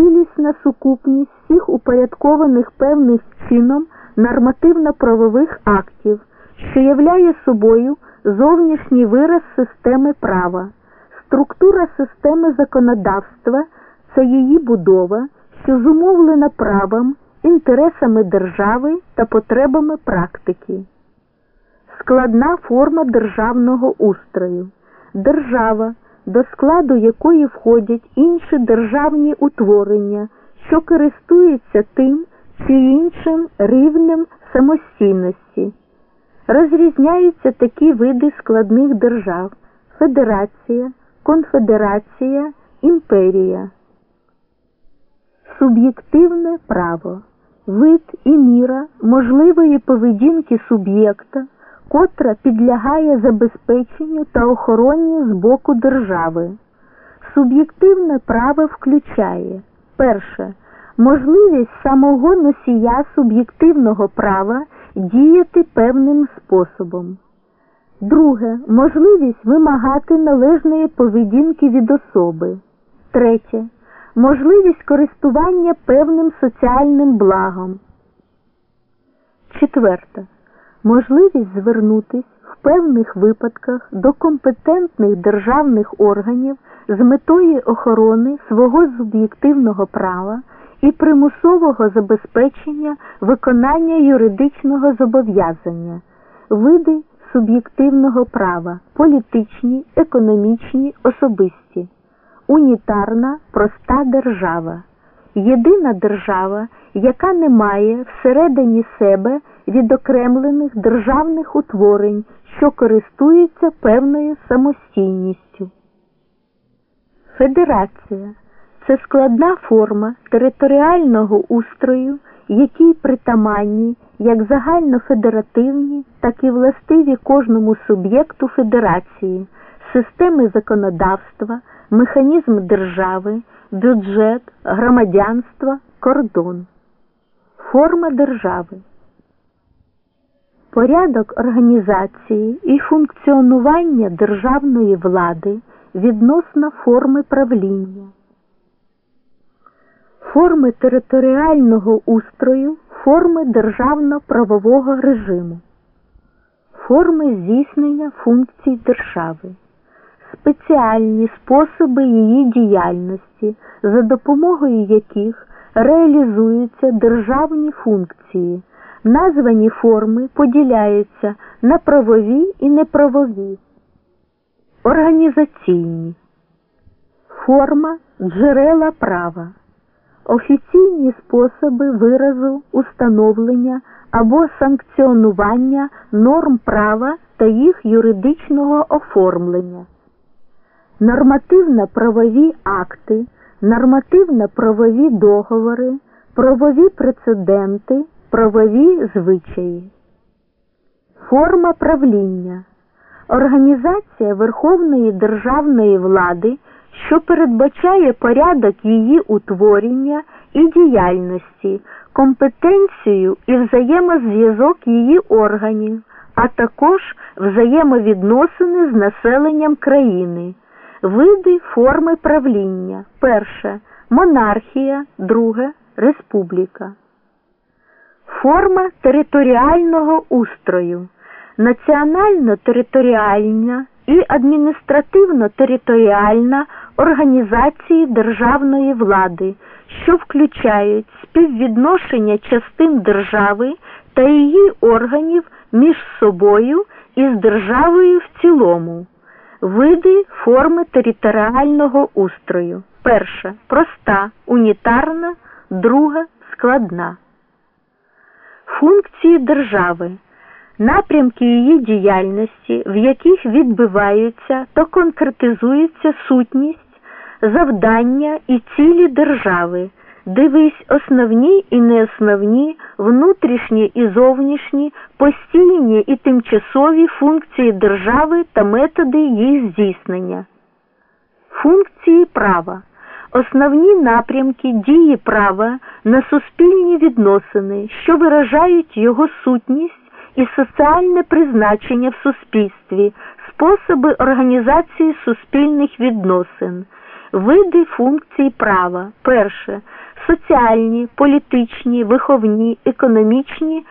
цілісна сукупність всіх упорядкованих певним чином нормативно-правових актів, що являє собою зовнішній вираз системи права. Структура системи законодавства це її будова, що зумовлена правом, інтересами держави та потребами практики. Складна форма державного устрою. Держава, до складу якої входять інші державні утворення, що користуються тим чи іншим рівнем самостійності. Розрізняються такі види складних держав федерація, конфедерація, імперія. Суб'єктивне право вид і міра можливої поведінки суб'єкта, котра підлягає забезпеченню та охороні з боку держави. Суб'єктивне право включає перше можливість самого носія суб'єктивного права діяти певним способом. Друге можливість вимагати належної поведінки від особи. Третє можливість користування певним соціальним благом. Четверте. Можливість звернутись в певних випадках до компетентних державних органів з метою охорони свого суб'єктивного права і примусового забезпечення виконання юридичного зобов'язання, види суб'єктивного права, політичні, економічні, особисті, унітарна, проста держава, єдина держава, яка не має всередині себе відокремлених державних утворень, що користуються певною самостійністю. Федерація це складна форма територіального устрою, якій притаманні як загальнофедеративні, так і властиві кожному суб'єкту федерації, системи законодавства, механізм держави, бюджет, громадянства, кордон. Форма держави. Порядок організації і функціонування державної влади відносно форми правління. Форми територіального устрою, форми державно-правового режиму, форми здійснення функцій держави, спеціальні способи її діяльності, за допомогою яких реалізуються державні функції. Названі форми поділяються на правові і неправові, організаційні, форма джерела права, офіційні способи виразу установлення або санкціонування норм права та їх юридичного оформлення, нормативно-правові акти, нормативно-правові договори, правові прецеденти правові звичаї, форма правління, організація верховної державної влади, що передбачає порядок її утворення і діяльності, компетенцію і взаємозв'язок її органів, а також взаємовідносини з населенням країни, види форми правління. Перше. Монархія, друге. Республіка. Форма територіального устрою, національно-територіальна і адміністративно-територіальна організації державної влади, що включають співвідношення частин держави та її органів між собою і з державою в цілому. Види форми територіального устрою. Перша проста, унітарна, друга складна. Функції держави, напрямки її діяльності, в яких відбиваються та конкретизується сутність, завдання і цілі держави, дивись основні і неосновні, внутрішні і зовнішні, постійні і тимчасові функції держави та методи їх здійснення. Функції права основні напрямки дії права на суспільні відносини, що виражають його сутність і соціальне призначення в суспільстві, способи організації суспільних відносин, Види функцій права. Перше. Соціальні, політичні, виховні, економічні